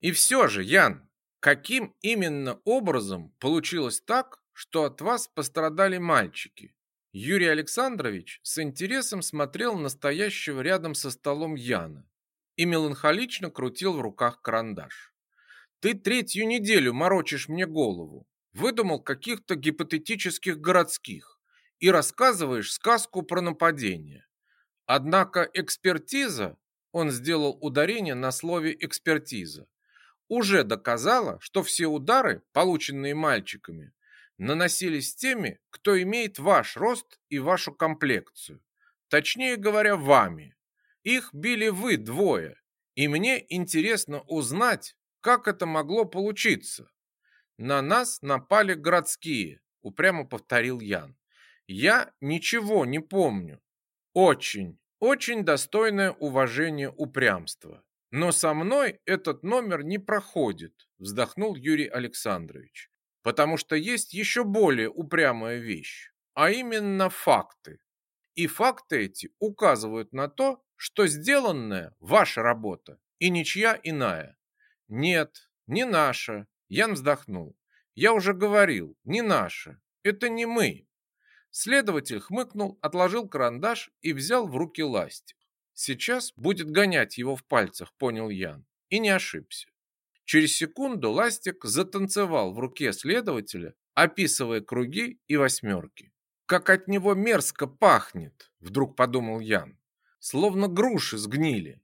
И все же, Ян, каким именно образом получилось так, что от вас пострадали мальчики? Юрий Александрович с интересом смотрел на стоящего рядом со столом Яна и меланхолично крутил в руках карандаш. Ты третью неделю морочишь мне голову, выдумал каких-то гипотетических городских и рассказываешь сказку про нападение. Однако экспертиза, он сделал ударение на слове экспертиза, уже доказала, что все удары, полученные мальчиками, наносились теми, кто имеет ваш рост и вашу комплекцию. Точнее говоря, вами. Их били вы двое, и мне интересно узнать, как это могло получиться. На нас напали городские, упрямо повторил Ян. Я ничего не помню. Очень, очень достойное уважение упрямства. Но со мной этот номер не проходит, вздохнул Юрий Александрович. Потому что есть еще более упрямая вещь, а именно факты. И факты эти указывают на то, что сделанная ваша работа и ничья иная. Нет, не наша, Ян вздохнул. Я уже говорил, не наша. Это не мы. Следователь хмыкнул, отложил карандаш и взял в руки ластик. Сейчас будет гонять его в пальцах, понял Ян, и не ошибся. Через секунду ластик затанцевал в руке следователя, описывая круги и восьмерки. Как от него мерзко пахнет, вдруг подумал Ян, словно груши сгнили.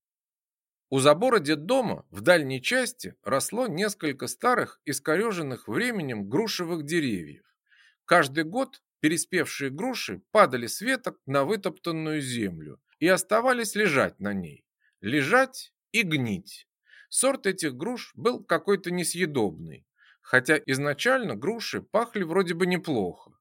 У забора детдома в дальней части росло несколько старых, искореженных временем грушевых деревьев. Каждый год переспевшие груши падали с веток на вытоптанную землю и оставались лежать на ней. Лежать и гнить. Сорт этих груш был какой-то несъедобный, хотя изначально груши пахли вроде бы неплохо.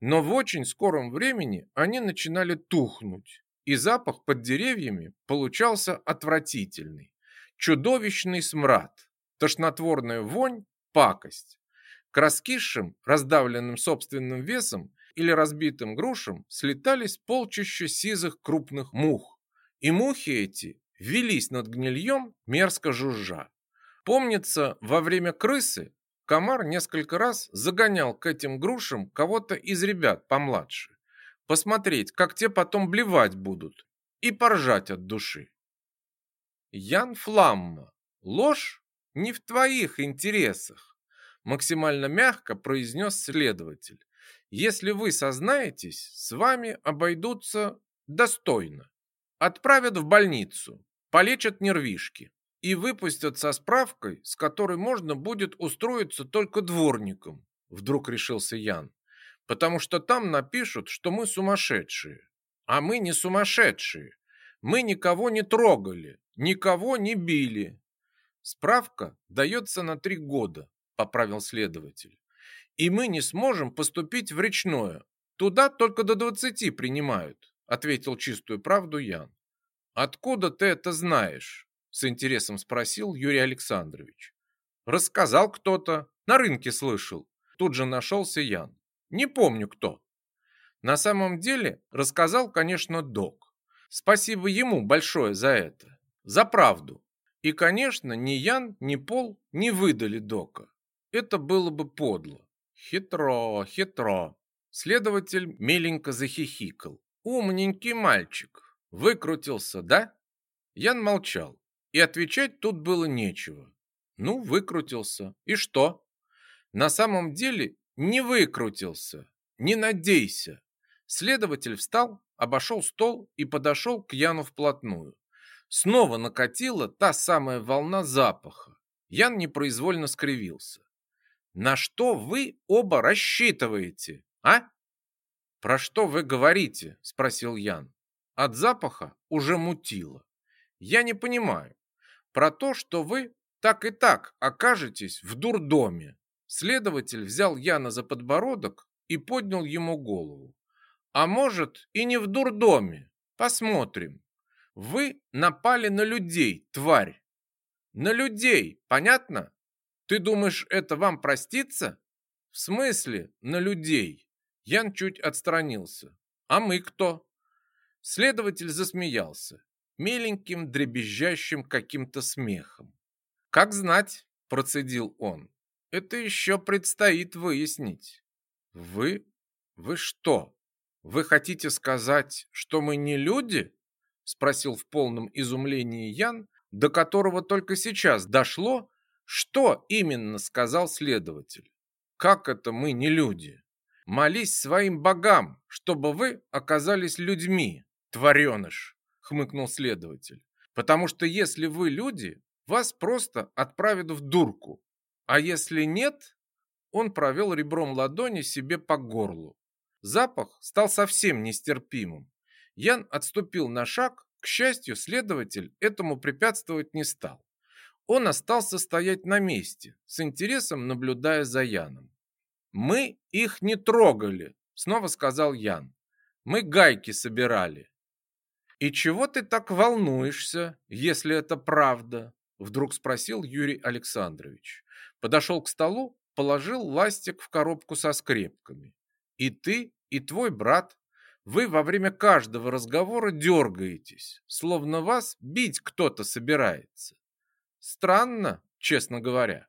Но в очень скором времени они начинали тухнуть, и запах под деревьями получался отвратительный. Чудовищный смрад, тошнотворная вонь, пакость. К раскисшим, раздавленным собственным весом или разбитым грушам слетались полчища сизых крупных мух. И мухи эти велись над гнильем, мерзко жужжа. Помнится, во время крысы комар несколько раз загонял к этим грушам кого-то из ребят помладше посмотреть, как те потом блевать будут, и поржать от души. Ян Фламма, ложь не в твоих интересах, максимально мягко произнес следователь. Если вы сознаетесь, с вами обойдутся достойно. Отправят в больницу, полечат нервишки и выпустят со справкой, с которой можно будет устроиться только дворником, вдруг решился Ян потому что там напишут, что мы сумасшедшие. А мы не сумасшедшие. Мы никого не трогали, никого не били. Справка дается на три года, поправил следователь. И мы не сможем поступить в речное. Туда только до двадцати принимают, ответил чистую правду Ян. Откуда ты это знаешь? С интересом спросил Юрий Александрович. Рассказал кто-то, на рынке слышал. Тут же нашелся Ян. Не помню кто. На самом деле рассказал, конечно, док. Спасибо ему большое за это, за правду. И, конечно, ни Ян, ни Пол не выдали дока. Это было бы подло. Хитро, хитро. Следователь меленько захихикал. Умненький мальчик. Выкрутился, да? Ян молчал. И отвечать тут было нечего. Ну, выкрутился. И что? На самом деле не выкрутился. Не надейся. Следователь встал, обошел стол и подошел к Яну вплотную. Снова накатила та самая волна запаха. Ян непроизвольно скривился. На что вы оба рассчитываете, а? Про что вы говорите? спросил Ян. От запаха уже мутило. Я не понимаю. Про то, что вы так и так окажетесь в дурдоме. Следователь взял Яна за подбородок и поднял ему голову. А может, и не в дурдоме. Посмотрим. Вы напали на людей, тварь. На людей, понятно? Ты думаешь, это вам простится? В смысле, на людей? Ян чуть отстранился. А мы кто? Следователь засмеялся, меленьким дребезжащим каким-то смехом. Как знать, процедил он. Это еще предстоит выяснить. Вы? Вы что? Вы хотите сказать, что мы не люди? Спросил в полном изумлении Ян, до которого только сейчас дошло, что именно сказал следователь. Как это мы не люди? Молись своим богам, чтобы вы оказались людьми, твареныш, хмыкнул следователь. Потому что если вы люди, вас просто отправят в дурку. А если нет, он провел ребром ладони себе по горлу. Запах стал совсем нестерпимым. Ян отступил на шаг, к счастью, следователь этому препятствовать не стал. Он остался стоять на месте, с интересом наблюдая за Яном. «Мы их не трогали», — снова сказал Ян. «Мы гайки собирали». «И чего ты так волнуешься, если это правда?» — вдруг спросил Юрий Александрович. Подошел к столу, положил ластик в коробку со скрепками. «И ты, и твой брат, вы во время каждого разговора дергаетесь, словно вас бить кто-то собирается. Странно, честно говоря.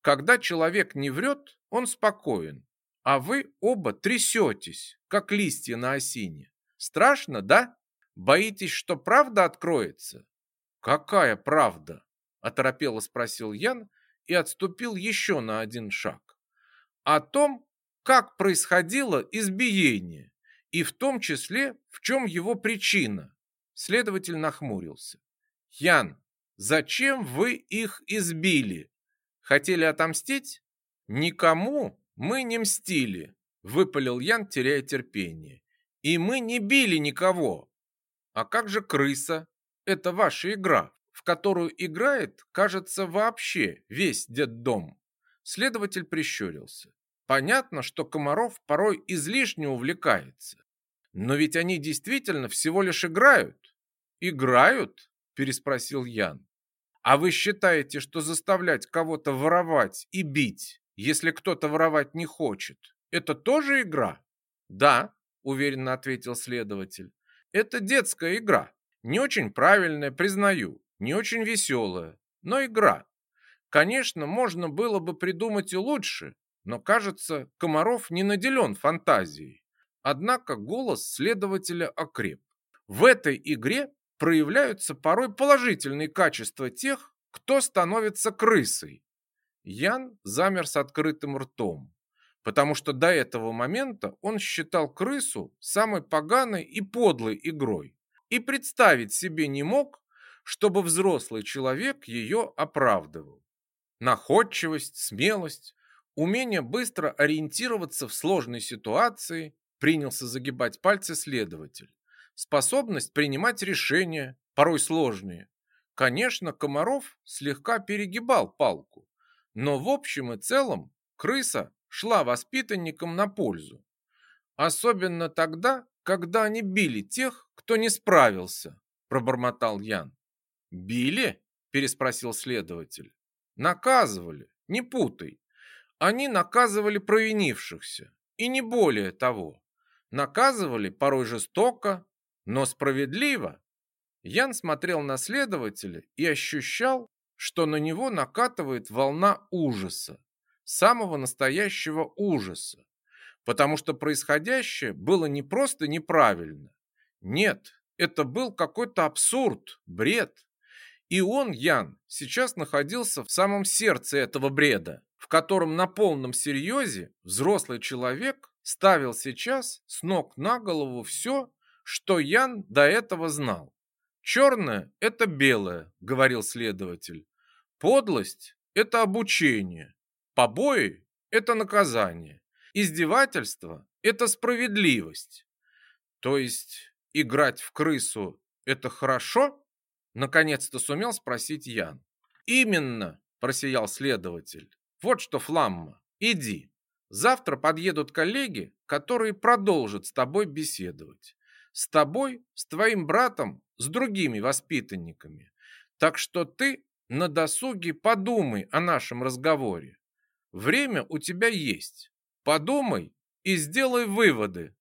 Когда человек не врет, он спокоен, а вы оба трясетесь, как листья на осине. Страшно, да? Боитесь, что правда откроется? Какая правда? Оторопело спросил Ян и отступил еще на один шаг. О том, как происходило избиение, и в том числе, в чем его причина. Следователь нахмурился. Ян, зачем вы их избили? Хотели отомстить? Никому мы не мстили, выпалил Ян, теряя терпение. И мы не били никого. А как же крыса? Это ваша игра, в которую играет, кажется, вообще весь детдом. Следователь прищурился. Понятно, что Комаров порой излишне увлекается. Но ведь они действительно всего лишь играют. Играют? переспросил Ян. А вы считаете, что заставлять кого-то воровать и бить, если кто-то воровать не хочет, это тоже игра? Да, уверенно ответил следователь. Это детская игра. Не очень правильная, признаю, не очень веселая, но игра. Конечно, можно было бы придумать и лучше, но, кажется, Комаров не наделен фантазией. Однако голос следователя окреп. В этой игре проявляются порой положительные качества тех, кто становится крысой. Ян замер с открытым ртом, потому что до этого момента он считал крысу самой поганой и подлой игрой и представить себе не мог, чтобы взрослый человек ее оправдывал. Находчивость, смелость, умение быстро ориентироваться в сложной ситуации принялся загибать пальцы следователь способность принимать решения, порой сложные. Конечно, Комаров слегка перегибал палку, но в общем и целом крыса шла воспитанникам на пользу. Особенно тогда, когда они били тех, кто не справился, пробормотал Ян. Били? переспросил следователь. Наказывали, не путай. Они наказывали провинившихся, и не более того. Наказывали порой жестоко, но справедливо. Ян смотрел на следователя и ощущал, что на него накатывает волна ужаса, самого настоящего ужаса, потому что происходящее было не просто неправильно. Нет, это был какой-то абсурд, бред. И он, Ян, сейчас находился в самом сердце этого бреда, в котором на полном серьезе взрослый человек ставил сейчас с ног на голову все, что Ян до этого знал. «Черное – это белое», – говорил следователь. «Подлость – это обучение. Побои – это наказание. Издевательство – это справедливость. То есть играть в крысу – это хорошо?» Наконец-то сумел спросить Ян. «Именно», – просиял следователь. «Вот что, Фламма, иди. Завтра подъедут коллеги, которые продолжат с тобой беседовать. С тобой, с твоим братом, с другими воспитанниками. Так что ты на досуге подумай о нашем разговоре. Время у тебя есть. Подумай и сделай выводы.